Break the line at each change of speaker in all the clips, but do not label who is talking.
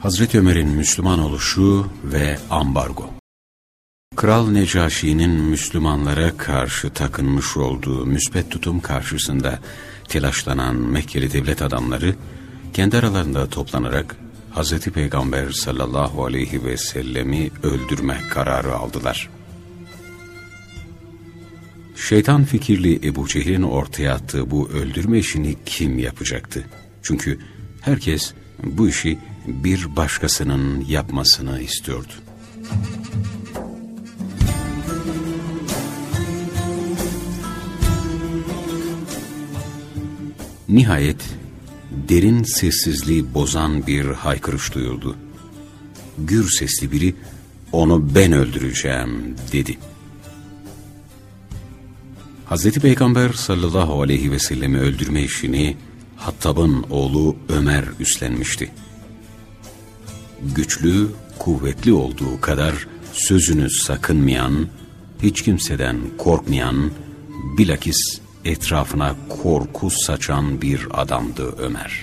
Hazreti Ömer'in Müslüman oluşu ve ambargo. Kral Necaşi'nin Müslümanlara karşı takınmış olduğu müspet tutum karşısında telaşlanan Mekkeli devlet adamları kendi aralarında toplanarak Hz. Peygamber sallallahu aleyhi ve sellemi öldürme kararı aldılar. Şeytan fikirli Ebu Cehil'in ortaya attığı bu öldürme işini kim yapacaktı? Çünkü herkes bu işi bir başkasının yapmasını istiyordu. Nihayet derin sessizliği bozan bir haykırış duyuldu. Gür sesli biri onu ben öldüreceğim dedi. Hz. Peygamber sallallahu aleyhi ve sellemi öldürme işini Hattab'ın oğlu Ömer üstlenmişti. Güçlü, kuvvetli olduğu kadar sözünü sakınmayan, hiç kimseden korkmayan, bilakis etrafına korku saçan bir adamdı Ömer.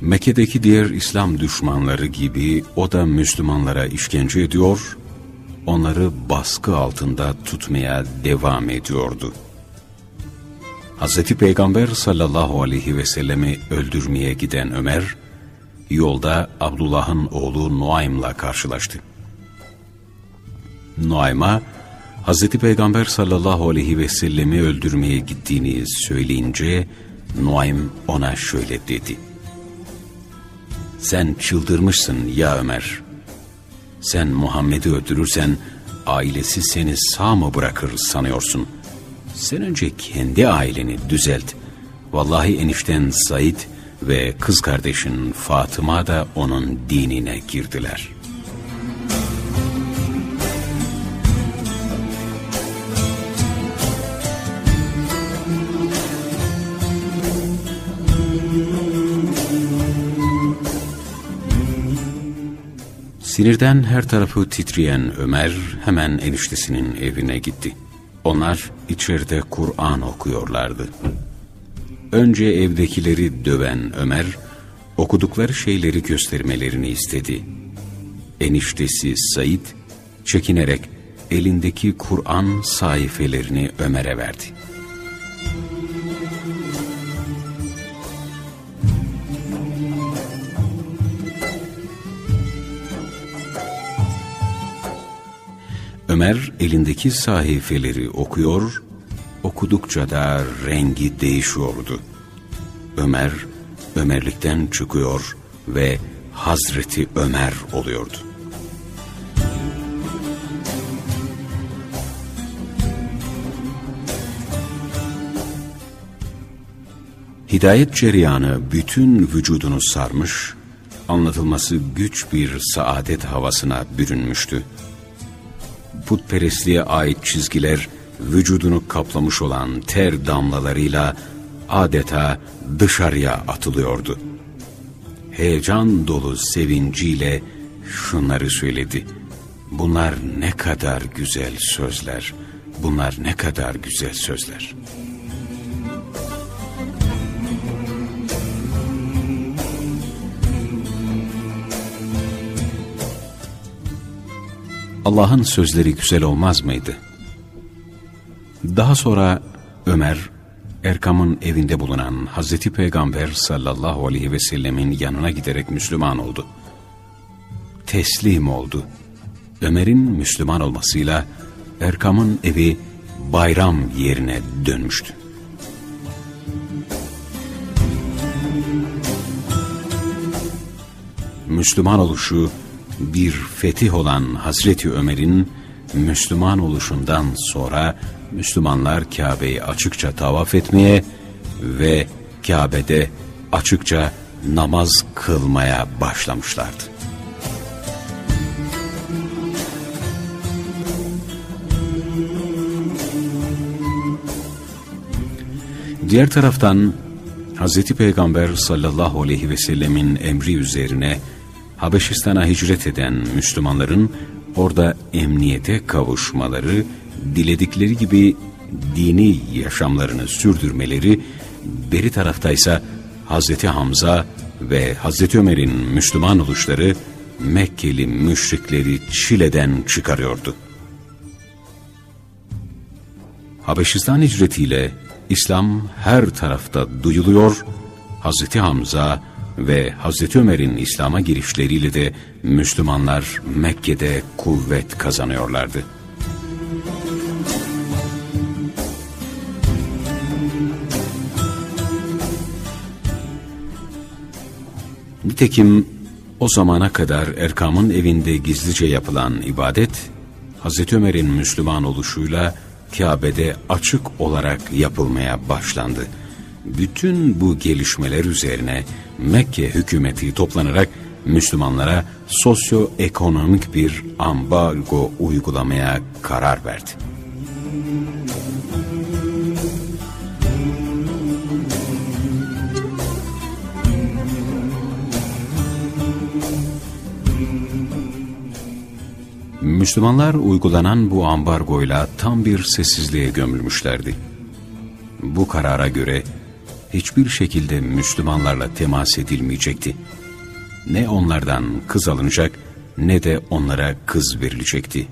Mekke'deki diğer İslam düşmanları gibi o da Müslümanlara işkence ediyor, onları baskı altında tutmaya devam ediyordu. Hz. Peygamber sallallahu aleyhi ve sellemi öldürmeye giden Ömer, yolda Abdullah'ın oğlu Nuaym'la karşılaştı. Nuaym'a Hz. Peygamber sallallahu aleyhi ve sellemi öldürmeye gittiğini söyleyince Nuaym ona şöyle dedi. Sen çıldırmışsın ya Ömer. Sen Muhammed'i öldürürsen ailesi seni sağ mı bırakır sanıyorsun? Sen önce kendi aileni düzelt. Vallahi enişten Said ve kız kardeşin Fatıma da onun dinine girdiler.'' Sinirden her tarafı titreyen Ömer hemen eniştesinin evine gitti. Onlar içeride Kur'an okuyorlardı. Önce evdekileri döven Ömer, okudukları şeyleri göstermelerini istedi. Eniştesi Said, çekinerek elindeki Kur'an sayfelerini Ömer'e verdi. Ömer elindeki sahifeleri okuyor, okudukça da rengi değişiyordu. Ömer, Ömerlikten çıkıyor ve Hazreti Ömer oluyordu. Hidayet cereyanı bütün vücudunu sarmış, anlatılması güç bir saadet havasına bürünmüştü putperestliğe ait çizgiler vücudunu kaplamış olan ter damlalarıyla adeta dışarıya atılıyordu. Heyecan dolu sevinciyle şunları söyledi. Bunlar ne kadar güzel sözler, bunlar ne kadar güzel sözler.'' Allah'ın sözleri güzel olmaz mıydı? Daha sonra Ömer, Erkam'ın evinde bulunan Hazreti Peygamber sallallahu aleyhi ve sellemin yanına giderek Müslüman oldu. Teslim oldu. Ömer'in Müslüman olmasıyla Erkam'ın evi bayram yerine dönmüştü. Müslüman oluşu bir fetih olan Hazreti Ömer'in Müslüman oluşundan sonra Müslümanlar Kabe'yi açıkça tavaf etmeye ve Kabe'de açıkça namaz kılmaya başlamışlardı. Diğer taraftan Hz. Peygamber sallallahu aleyhi ve sellemin emri üzerine Habeşistan'a hicret eden Müslümanların orada emniyete kavuşmaları, diledikleri gibi dini yaşamlarını sürdürmeleri, beri taraftaysa Hazreti Hamza ve Hazreti Ömer'in Müslüman oluşları Mekkeli müşrikleri çileden çıkarıyordu. Habeşistan hicretiyle İslam her tarafta duyuluyor, Hazreti Hamza ve Hazreti Ömer'in İslam'a girişleriyle de Müslümanlar Mekke'de kuvvet kazanıyorlardı. Nitekim o zamana kadar Erkam'ın evinde gizlice yapılan ibadet, Hazreti Ömer'in Müslüman oluşuyla Kabe'de açık olarak yapılmaya başlandı. Bütün bu gelişmeler üzerine Mekke hükümeti toplanarak Müslümanlara sosyoekonomik bir ambargo uygulamaya karar verdi. Müslümanlar uygulanan bu ambargoyla tam bir sessizliğe gömülmüşlerdi. Bu karara göre hiçbir şekilde Müslümanlarla temas edilmeyecekti. Ne onlardan kız alınacak ne de onlara kız verilecekti.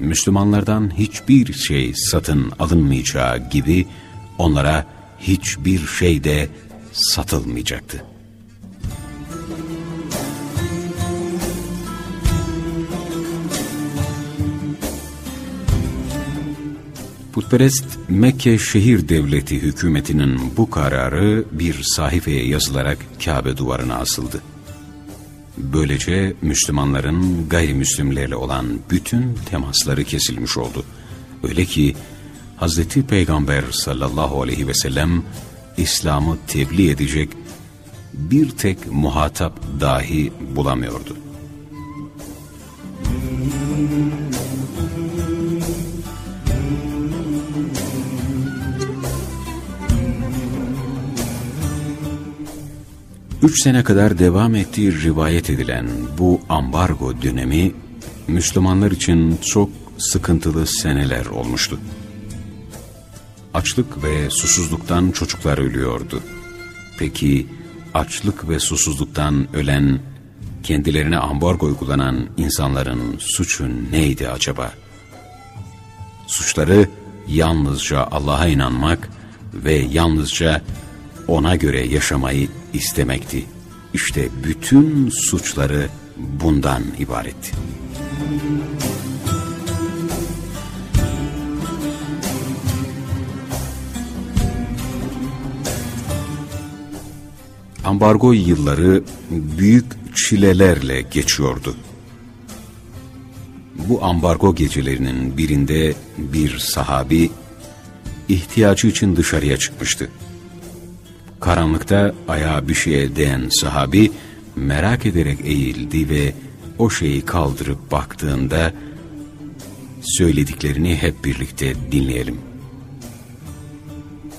Müslümanlardan hiçbir şey satın alınmayacağı gibi onlara hiçbir şey de satılmayacaktı. Putperest Mekke Şehir Devleti hükümetinin bu kararı bir sahifeye yazılarak Kabe duvarına asıldı. Böylece Müslümanların gayrimüslimlerle olan bütün temasları kesilmiş oldu. Öyle ki Hazreti Peygamber sallallahu aleyhi ve sellem İslam'ı tebliğ edecek bir tek muhatap dahi bulamıyordu. Üç sene kadar devam ettiği rivayet edilen bu ambargo dönemi Müslümanlar için çok sıkıntılı seneler olmuştu. Açlık ve susuzluktan çocuklar ölüyordu. Peki açlık ve susuzluktan ölen, kendilerine ambargo uygulanan insanların suçu neydi acaba? Suçları yalnızca Allah'a inanmak ve yalnızca ona göre yaşamayı istemekti. İşte bütün suçları bundan ibaretti. Ambargo yılları büyük çilelerle geçiyordu. Bu ambargo gecelerinin birinde bir sahabi ihtiyacı için dışarıya çıkmıştı. Karanlıkta ayağa bir şeye değen sahabi merak ederek eğildi ve o şeyi kaldırıp baktığında söylediklerini hep birlikte dinleyelim.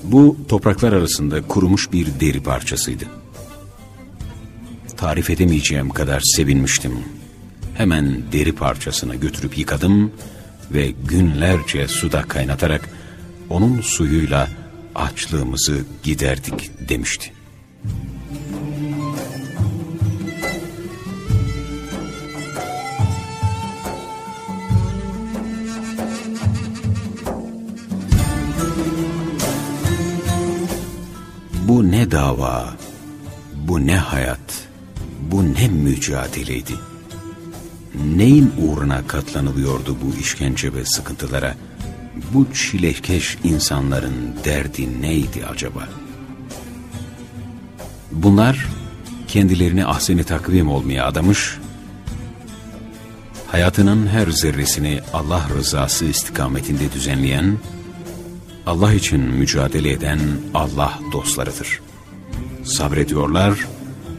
Bu topraklar arasında kurumuş bir deri parçasıydı. Tarif edemeyeceğim kadar sevinmiştim. Hemen deri parçasını götürüp yıkadım ve günlerce suda kaynatarak onun suyuyla açlığımızı giderdik demişti. Bu ne dava, bu ne hayat, bu ne mücadeleydi. Neyin uğruna katlanılıyordu bu işkence ve sıkıntılara? Bu çilekeş insanların derdi neydi acaba? Bunlar kendilerini ahseni takvim olmaya adamış, hayatının her zerresini Allah rızası istikametinde düzenleyen, Allah için mücadele eden Allah dostlarıdır. Sabrediyorlar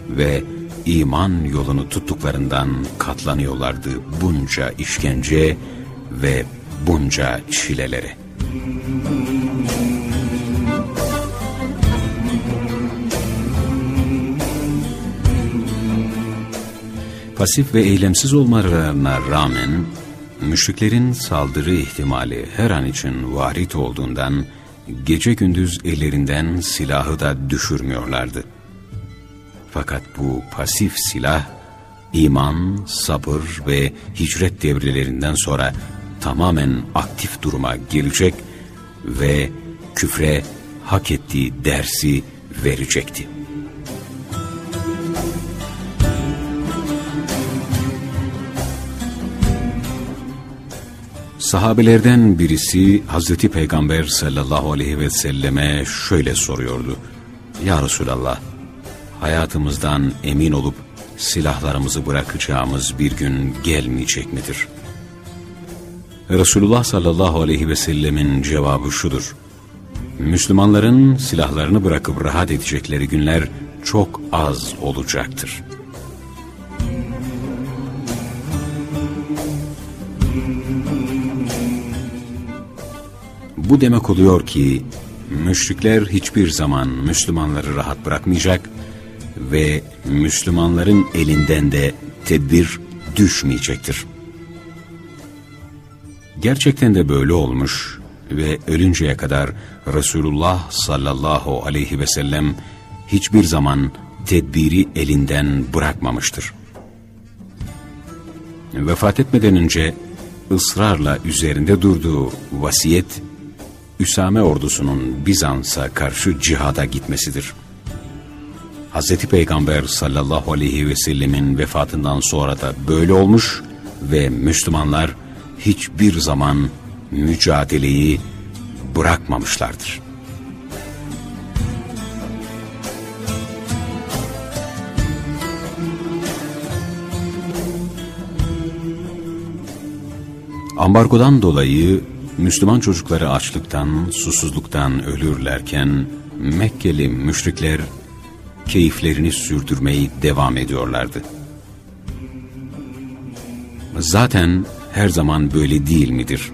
ve iman yolunu tuttuklarından katlanıyorlardı bunca işkence ve bunca çileleri. Pasif ve eylemsiz olmalarına rağmen müşriklerin saldırı ihtimali her an için varit olduğundan gece gündüz ellerinden silahı da düşürmüyorlardı. Fakat bu pasif silah iman, sabır ve hicret devrelerinden sonra tamamen aktif duruma gelecek ve küfre hak ettiği dersi verecekti. Sahabelerden birisi Hazreti Peygamber sallallahu aleyhi ve selleme şöyle soruyordu. Ya Resulallah, hayatımızdan emin olup silahlarımızı bırakacağımız bir gün gelmeyecek midir? Resulullah sallallahu aleyhi ve sellemin cevabı şudur. Müslümanların silahlarını bırakıp rahat edecekleri günler çok az olacaktır. Bu demek oluyor ki müşrikler hiçbir zaman Müslümanları rahat bırakmayacak ve Müslümanların elinden de tedbir düşmeyecektir. Gerçekten de böyle olmuş ve ölünceye kadar Resulullah sallallahu aleyhi ve sellem hiçbir zaman tedbiri elinden bırakmamıştır. Vefat etmeden önce ısrarla üzerinde durduğu vasiyet, Üsame ordusunun Bizans'a karşı cihada gitmesidir. Hz. Peygamber sallallahu aleyhi ve sellemin vefatından sonra da böyle olmuş ve Müslümanlar hiçbir zaman mücadeleyi bırakmamışlardır. Ambargodan dolayı Müslüman çocukları açlıktan, susuzluktan ölürlerken Mekkeli müşrikler keyiflerini sürdürmeyi devam ediyorlardı. Zaten her zaman böyle değil midir?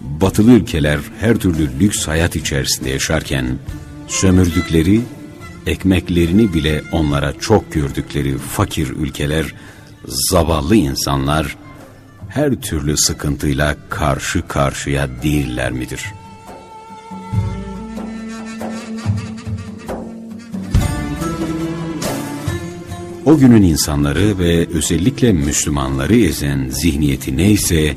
Batılı ülkeler her türlü lüks hayat içerisinde yaşarken sömürdükleri, ekmeklerini bile onlara çok gördükleri fakir ülkeler, zavallı insanlar her türlü sıkıntıyla karşı karşıya değiller midir? O günün insanları ve özellikle Müslümanları ezen zihniyeti neyse,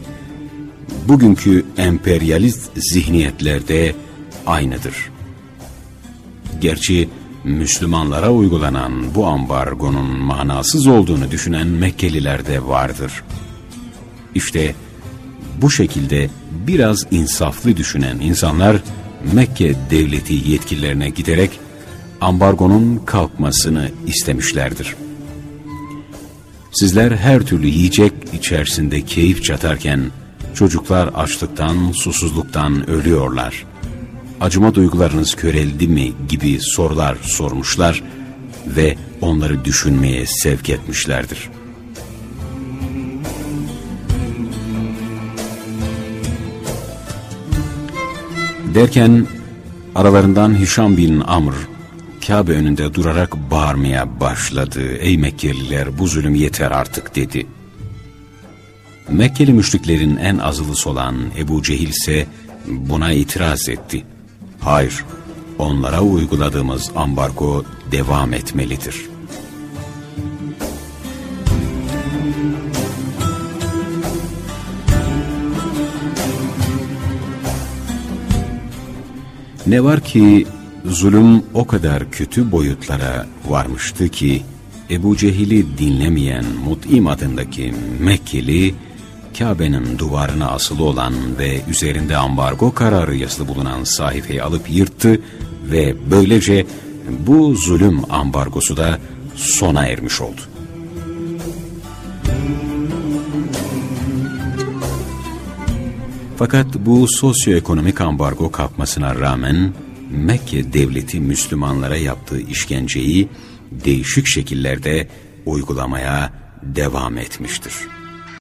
bugünkü emperyalist zihniyetlerde aynıdır. Gerçi Müslümanlara uygulanan bu ambargonun manasız olduğunu düşünen Mekkeliler de vardır. İşte bu şekilde biraz insaflı düşünen insanlar Mekke devleti yetkililerine giderek ambargonun kalkmasını istemişlerdir. Sizler her türlü yiyecek içerisinde keyif çatarken çocuklar açlıktan, susuzluktan ölüyorlar. Acıma duygularınız köreldi mi gibi sorular sormuşlar ve onları düşünmeye sevk etmişlerdir. Derken aralarından Hişam bin Amr Kabe önünde durarak bağırmaya başladı. Ey Mekkeliler bu zulüm yeter artık dedi. Mekkeli müşriklerin en azılısı olan Ebu Cehil ise buna itiraz etti. Hayır, onlara uyguladığımız ambargo devam etmelidir.'' Ne var ki zulüm o kadar kötü boyutlara varmıştı ki Ebu Cehil'i dinlemeyen Mut'im adındaki Mekkeli Kabe'nin duvarına asılı olan ve üzerinde ambargo kararı yazılı bulunan sayfayı alıp yırttı ve böylece bu zulüm ambargosu da sona ermiş oldu. Fakat bu sosyoekonomik ambargo kalkmasına rağmen Mekke devleti Müslümanlara yaptığı işkenceyi değişik şekillerde uygulamaya devam etmiştir.